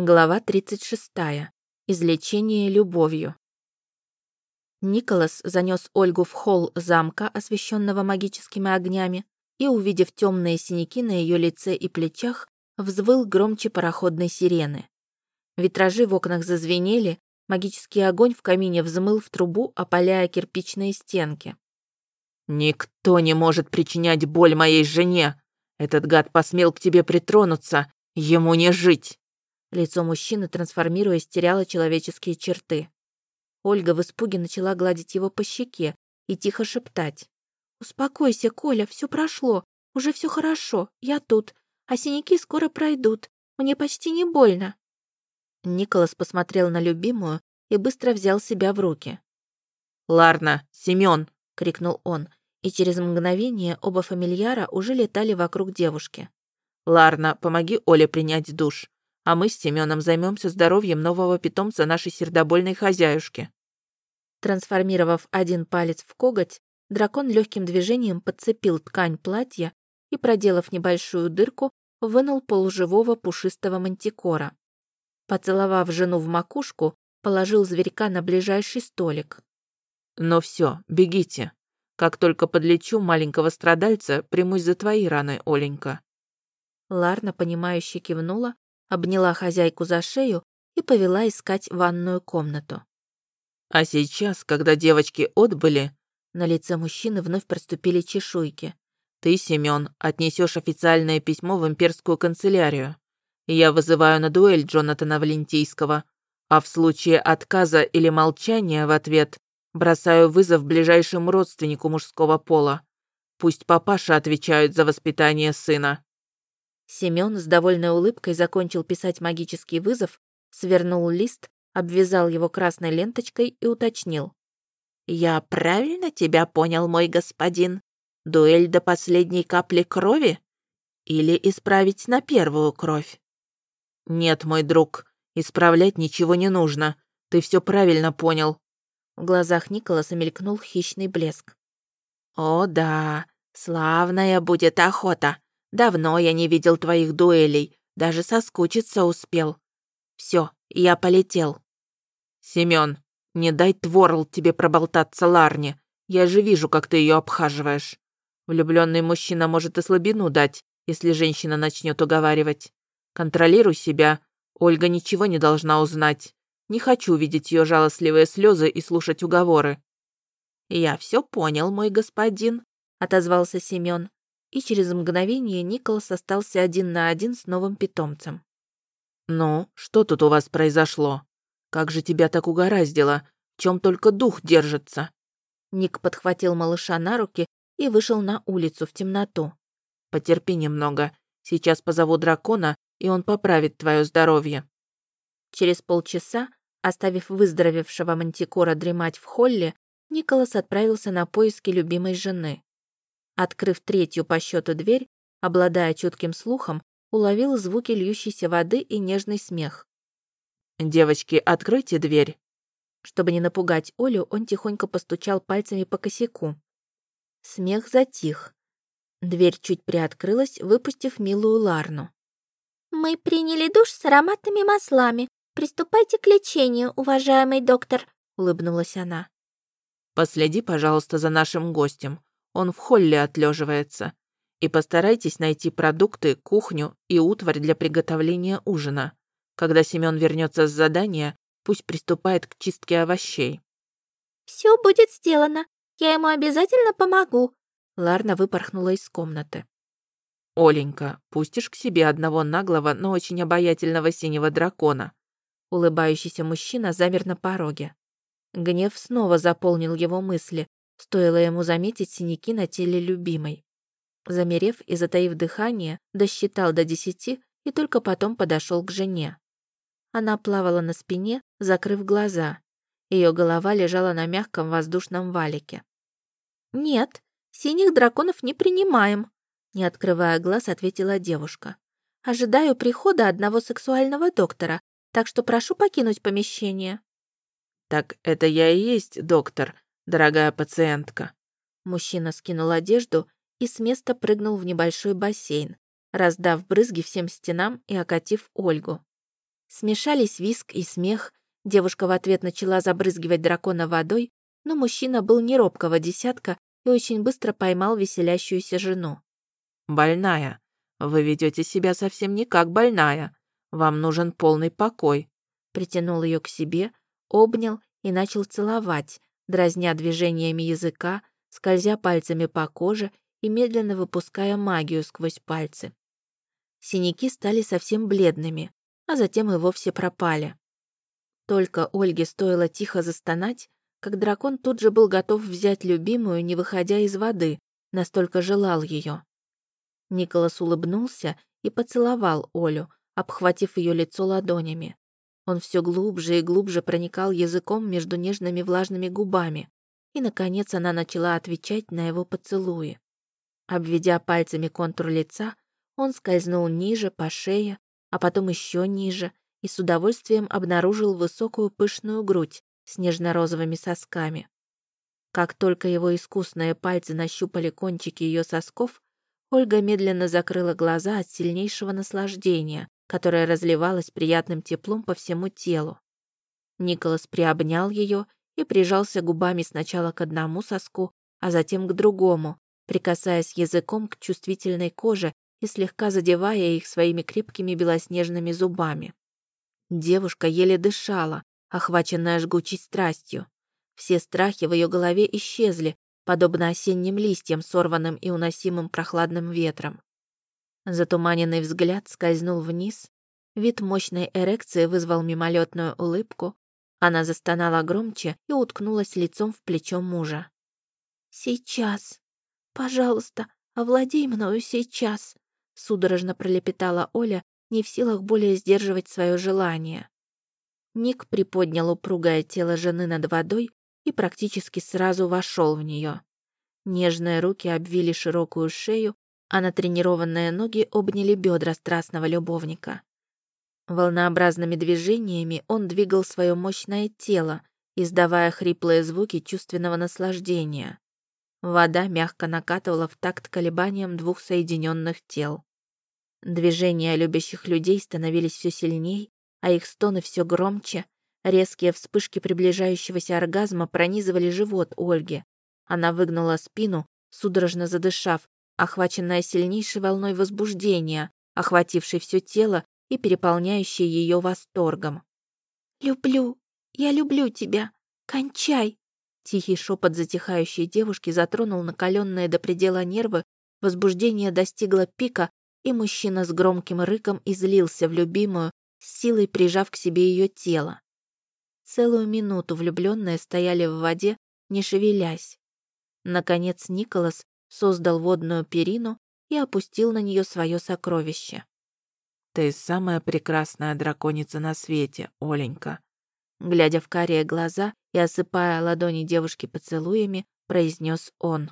Глава 36. Излечение любовью. Николас занес Ольгу в холл замка, освещенного магическими огнями, и, увидев темные синяки на ее лице и плечах, взвыл громче пароходной сирены. Витражи в окнах зазвенели, магический огонь в камине взмыл в трубу, опаляя кирпичные стенки. «Никто не может причинять боль моей жене! Этот гад посмел к тебе притронуться! Ему не жить!» Лицо мужчины, трансформируясь, теряло человеческие черты. Ольга в испуге начала гладить его по щеке и тихо шептать. «Успокойся, Коля, все прошло. Уже все хорошо. Я тут. А синяки скоро пройдут. Мне почти не больно». Николас посмотрел на любимую и быстро взял себя в руки. «Ларна, Семён!» — крикнул он, и через мгновение оба фамильяра уже летали вокруг девушки. «Ларна, помоги Оле принять душ а мы с Семеном займемся здоровьем нового питомца нашей сердобольной хозяюшки». Трансформировав один палец в коготь, дракон легким движением подцепил ткань платья и, проделав небольшую дырку, вынул полуживого пушистого мантикора. Поцеловав жену в макушку, положил зверька на ближайший столик. «Ну все, бегите. Как только подлечу маленького страдальца, примусь за твои раны, Оленька». Ларна, понимающе кивнула обняла хозяйку за шею и повела искать ванную комнату. А сейчас, когда девочки отбыли, на лице мужчины вновь проступили чешуйки. Ты, Семён, отнесешь официальное письмо в имперскую канцелярию. Я вызываю на дуэль Джонатана Валентийского, а в случае отказа или молчания в ответ бросаю вызов ближайшему родственнику мужского пола. Пусть папаша отвечают за воспитание сына. Семён с довольной улыбкой закончил писать магический вызов, свернул лист, обвязал его красной ленточкой и уточнил. «Я правильно тебя понял, мой господин? Дуэль до последней капли крови? Или исправить на первую кровь?» «Нет, мой друг, исправлять ничего не нужно. Ты все правильно понял». В глазах Николаса мелькнул хищный блеск. «О да, славная будет охота. Давно я не видел твоих дуэлей, даже соскучиться успел. Все, я полетел». «Семён, не дай Творл тебе проболтаться Ларне. Я же вижу, как ты ее обхаживаешь. Влюбленный мужчина может и слабину дать, если женщина начнет уговаривать. Контролируй себя. Ольга ничего не должна узнать. Не хочу видеть ее жалостливые слезы и слушать уговоры». «Я все понял, мой господин», — отозвался Семён и через мгновение Николас остался один на один с новым питомцем. «Ну, что тут у вас произошло? Как же тебя так угораздило? Чем только дух держится?» Ник подхватил малыша на руки и вышел на улицу в темноту. «Потерпи немного. Сейчас позову дракона, и он поправит твое здоровье». Через полчаса, оставив выздоровевшего мантикора дремать в холле, Николас отправился на поиски любимой жены. Открыв третью по счету дверь, обладая чутким слухом, уловил звуки льющейся воды и нежный смех. «Девочки, откройте дверь!» Чтобы не напугать Олю, он тихонько постучал пальцами по косяку. Смех затих. Дверь чуть приоткрылась, выпустив милую Ларну. «Мы приняли душ с ароматными маслами. Приступайте к лечению, уважаемый доктор», — улыбнулась она. «Последи, пожалуйста, за нашим гостем. Он в холле отлеживается. И постарайтесь найти продукты, кухню и утварь для приготовления ужина. Когда Семён вернется с задания, пусть приступает к чистке овощей. Все будет сделано. Я ему обязательно помогу. Ларна выпорхнула из комнаты. Оленька, пустишь к себе одного наглого, но очень обаятельного синего дракона. Улыбающийся мужчина замер на пороге. Гнев снова заполнил его мысли, Стоило ему заметить синяки на теле любимой. Замерев и затаив дыхание, досчитал до десяти и только потом подошел к жене. Она плавала на спине, закрыв глаза. Ее голова лежала на мягком воздушном валике. «Нет, синих драконов не принимаем», не открывая глаз, ответила девушка. «Ожидаю прихода одного сексуального доктора, так что прошу покинуть помещение». «Так это я и есть доктор», дорогая пациентка». Мужчина скинул одежду и с места прыгнул в небольшой бассейн, раздав брызги всем стенам и окатив Ольгу. Смешались виск и смех. Девушка в ответ начала забрызгивать дракона водой, но мужчина был не робкого десятка и очень быстро поймал веселящуюся жену. «Больная. Вы ведете себя совсем не как больная. Вам нужен полный покой». Притянул ее к себе, обнял и начал целовать, дразня движениями языка, скользя пальцами по коже и медленно выпуская магию сквозь пальцы. Синяки стали совсем бледными, а затем и вовсе пропали. Только Ольге стоило тихо застонать, как дракон тут же был готов взять любимую, не выходя из воды, настолько желал ее. Николас улыбнулся и поцеловал Олю, обхватив ее лицо ладонями. Он все глубже и глубже проникал языком между нежными влажными губами, и, наконец, она начала отвечать на его поцелуи. Обведя пальцами контур лица, он скользнул ниже, по шее, а потом еще ниже, и с удовольствием обнаружил высокую пышную грудь с нежно-розовыми сосками. Как только его искусные пальцы нащупали кончики ее сосков, Ольга медленно закрыла глаза от сильнейшего наслаждения, которое разливалось приятным теплом по всему телу. Николас приобнял ее и прижался губами сначала к одному соску, а затем к другому, прикасаясь языком к чувствительной коже и слегка задевая их своими крепкими белоснежными зубами. Девушка еле дышала, охваченная жгучей страстью. Все страхи в ее голове исчезли, подобно осенним листьям, сорванным и уносимым прохладным ветром. Затуманенный взгляд скользнул вниз, вид мощной эрекции вызвал мимолетную улыбку, она застонала громче и уткнулась лицом в плечо мужа. «Сейчас. Пожалуйста, овладей мною сейчас», судорожно пролепетала Оля, не в силах более сдерживать свое желание. Ник приподнял упругое тело жены над водой и практически сразу вошел в нее. Нежные руки обвили широкую шею, а натренированные ноги обняли бедра страстного любовника. Волнообразными движениями он двигал свое мощное тело, издавая хриплые звуки чувственного наслаждения. Вода мягко накатывала в такт колебаниям двух соединенных тел. Движения любящих людей становились все сильней, а их стоны все громче. Резкие вспышки приближающегося оргазма пронизывали живот Ольги. Она выгнула спину, судорожно задышав, охваченная сильнейшей волной возбуждения, охватившей все тело и переполняющей ее восторгом. «Люблю, я люблю тебя, кончай!» Тихий шепот затихающей девушки затронул накаленные до предела нервы, возбуждение достигло пика, и мужчина с громким рыком излился в любимую, с силой прижав к себе ее тело. Целую минуту влюбленные стояли в воде, не шевелясь. Наконец Николас создал водную перину и опустил на нее свое сокровище. «Ты самая прекрасная драконица на свете, Оленька», глядя в карие глаза и осыпая ладони девушки поцелуями, произнес он.